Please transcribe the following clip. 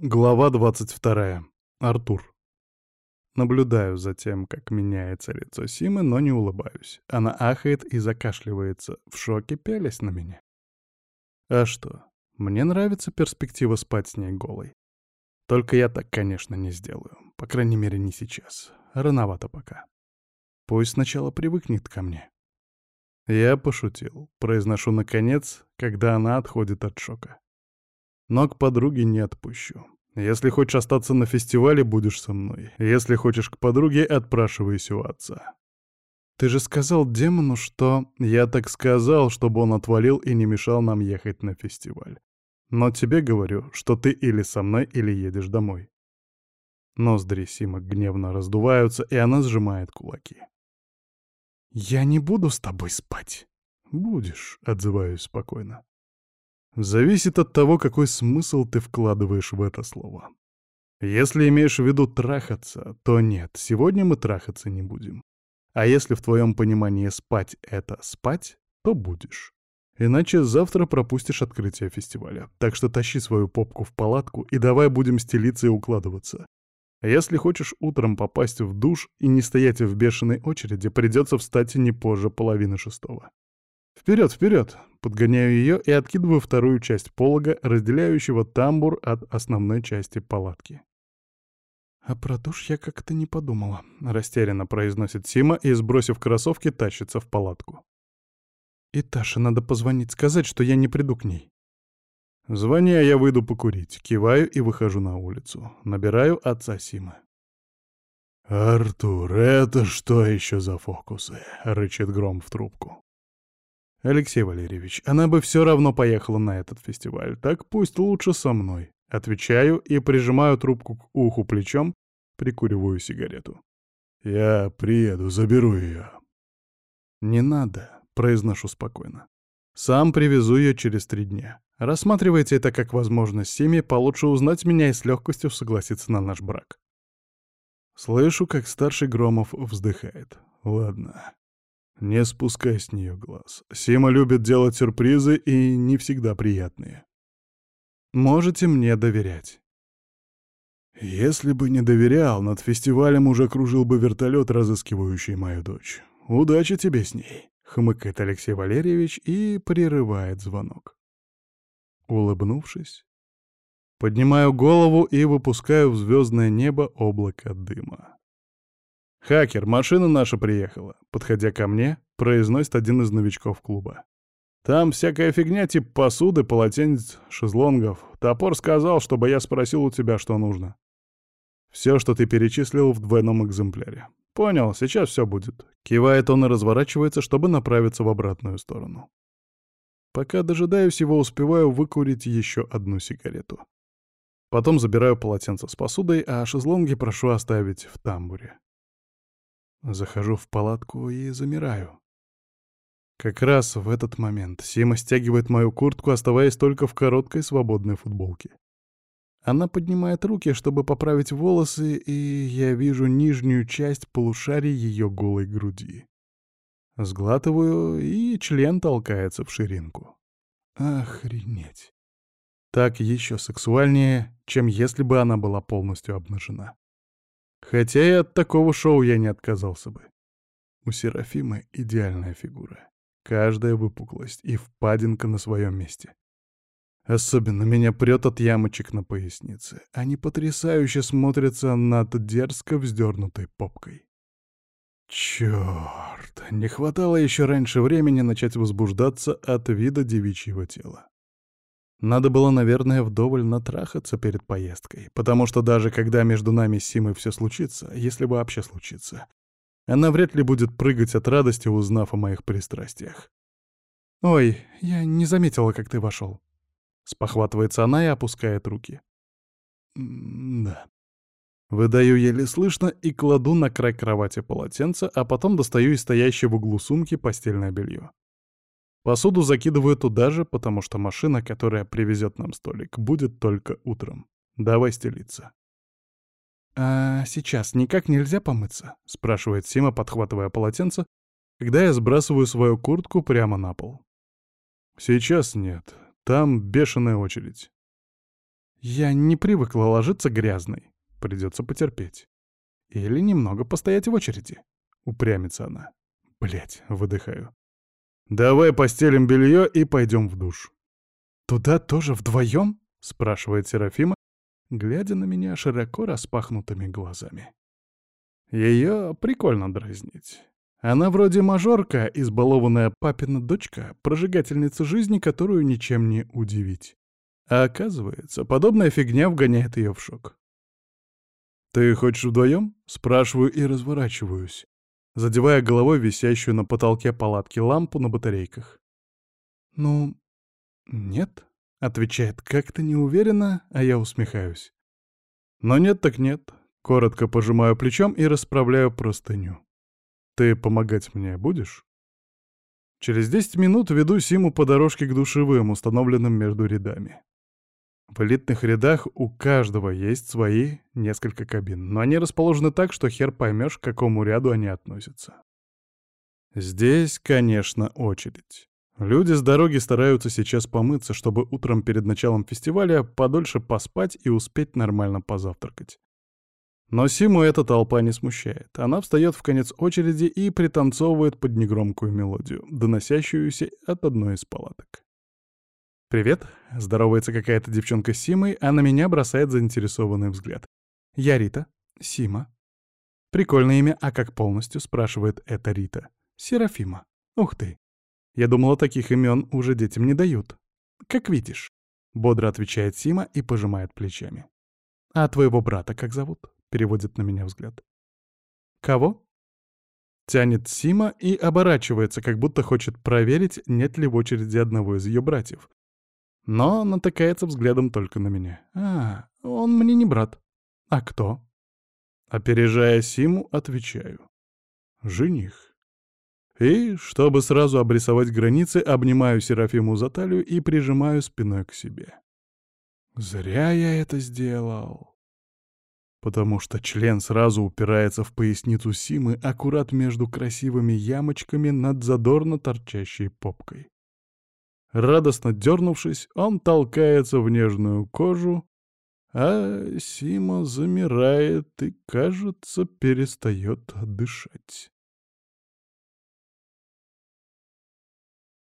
Глава 22. Артур. Наблюдаю за тем, как меняется лицо Симы, но не улыбаюсь. Она ахает и закашливается, в шоке пялясь на меня. А что? Мне нравится перспектива спать с ней голой. Только я так, конечно, не сделаю. По крайней мере, не сейчас. Рановато пока. Пусть сначала привыкнет ко мне. Я пошутил. Произношу наконец, когда она отходит от шока. Но к подруге не отпущу. Если хочешь остаться на фестивале, будешь со мной. Если хочешь к подруге, отпрашивайся у отца. Ты же сказал демону, что... Я так сказал, чтобы он отвалил и не мешал нам ехать на фестиваль. Но тебе говорю, что ты или со мной, или едешь домой. Ноздри Сима гневно раздуваются, и она сжимает кулаки. «Я не буду с тобой спать». «Будешь», — отзываюсь спокойно. Зависит от того, какой смысл ты вкладываешь в это слово. Если имеешь в виду трахаться, то нет, сегодня мы трахаться не будем. А если в твоем понимании спать — это спать, то будешь. Иначе завтра пропустишь открытие фестиваля. Так что тащи свою попку в палатку и давай будем стелиться и укладываться. Если хочешь утром попасть в душ и не стоять в бешеной очереди, придется встать не позже половины шестого. Вперед, вперед! Подгоняю ее и откидываю вторую часть полога, разделяющего тамбур от основной части палатки. «А про душ я как-то не подумала», — растерянно произносит Сима и, сбросив кроссовки, тащится в палатку. «И Таше надо позвонить, сказать, что я не приду к ней». Звони, а я выйду покурить. Киваю и выхожу на улицу. Набираю отца Симы. «Артур, это что еще за фокусы?» — рычит гром в трубку. «Алексей Валерьевич, она бы все равно поехала на этот фестиваль, так пусть лучше со мной». Отвечаю и прижимаю трубку к уху плечом, прикуриваю сигарету. «Я приеду, заберу ее». «Не надо», — произношу спокойно. «Сам привезу ее через три дня. Рассматривайте это как возможность семьи получше узнать меня и с легкостью согласиться на наш брак». Слышу, как старший Громов вздыхает. «Ладно, не спускай с нее глаз. Сима любит делать сюрпризы и не всегда приятные. Можете мне доверять. Если бы не доверял, над фестивалем уже кружил бы вертолет, разыскивающий мою дочь. Удачи тебе с ней, хмыкает Алексей Валерьевич и прерывает звонок. Улыбнувшись, поднимаю голову и выпускаю в звездное небо облако дыма. «Хакер, машина наша приехала», — подходя ко мне, произносит один из новичков клуба. «Там всякая фигня типа посуды, полотенец, шезлонгов. Топор сказал, чтобы я спросил у тебя, что нужно. Все, что ты перечислил в двойном экземпляре. Понял, сейчас все будет». Кивает он и разворачивается, чтобы направиться в обратную сторону. Пока дожидаюсь его, успеваю выкурить еще одну сигарету. Потом забираю полотенце с посудой, а шезлонги прошу оставить в тамбуре. Захожу в палатку и замираю. Как раз в этот момент Сима стягивает мою куртку, оставаясь только в короткой свободной футболке. Она поднимает руки, чтобы поправить волосы, и я вижу нижнюю часть полушария ее голой груди. Сглатываю, и член толкается в ширинку. Охренеть. Так еще сексуальнее, чем если бы она была полностью обнажена. Хотя и от такого шоу я не отказался бы. У Серафимы идеальная фигура. Каждая выпуклость и впадинка на своем месте. Особенно меня прет от ямочек на пояснице. Они потрясающе смотрятся над дерзко вздернутой попкой. Черт, не хватало еще раньше времени начать возбуждаться от вида девичьего тела. Надо было, наверное, вдоволь натрахаться перед поездкой, потому что даже когда между нами с Симой все случится, если вообще случится, она вряд ли будет прыгать от радости, узнав о моих пристрастиях. «Ой, я не заметила, как ты вошел. Спохватывается она и опускает руки. «Да». Выдаю еле слышно и кладу на край кровати полотенце, а потом достаю из стоящей в углу сумки постельное белье. Посуду закидываю туда же, потому что машина, которая привезет нам столик, будет только утром. Давай стелиться. «А сейчас никак нельзя помыться?» — спрашивает Сима, подхватывая полотенце, когда я сбрасываю свою куртку прямо на пол. «Сейчас нет. Там бешеная очередь». Я не привыкла ложиться грязной. Придется потерпеть. Или немного постоять в очереди. Упрямится она. Блять, выдыхаю. Давай постелим белье и пойдем в душ. Туда тоже вдвоем? Спрашивает Серафима, глядя на меня широко распахнутыми глазами. Ее прикольно дразнить. Она вроде мажорка, избалованная папина дочка, прожигательница жизни, которую ничем не удивить. А оказывается, подобная фигня вгоняет ее в шок. «Ты хочешь вдвоем?» — спрашиваю и разворачиваюсь, задевая головой висящую на потолке палатки лампу на батарейках. «Ну, нет», — отвечает как-то неуверенно, а я усмехаюсь. «Но нет так нет», — коротко пожимаю плечом и расправляю простыню. «Ты помогать мне будешь?» Через десять минут веду Симу по дорожке к душевым, установленным между рядами. В элитных рядах у каждого есть свои несколько кабин, но они расположены так, что хер поймешь, к какому ряду они относятся. Здесь, конечно, очередь. Люди с дороги стараются сейчас помыться, чтобы утром перед началом фестиваля подольше поспать и успеть нормально позавтракать. Но Симу эта толпа не смущает. Она встает в конец очереди и пританцовывает под негромкую мелодию, доносящуюся от одной из палаток. «Привет», — здоровается какая-то девчонка с Симой, а на меня бросает заинтересованный взгляд. «Я Рита. Сима». «Прикольное имя, а как полностью?» — спрашивает эта Рита. «Серафима. Ух ты. Я думала, таких имен уже детям не дают. Как видишь», — бодро отвечает Сима и пожимает плечами. «А твоего брата как зовут?» — переводит на меня взгляд. «Кого?» Тянет Сима и оборачивается, как будто хочет проверить, нет ли в очереди одного из ее братьев но натыкается взглядом только на меня. «А, он мне не брат. А кто?» Опережая Симу, отвечаю. «Жених». И, чтобы сразу обрисовать границы, обнимаю Серафиму за талию и прижимаю спиной к себе. Зря я это сделал. Потому что член сразу упирается в поясницу Симы аккурат между красивыми ямочками над задорно торчащей попкой. Радостно дернувшись, он толкается в нежную кожу, а Сима замирает и, кажется, перестает дышать.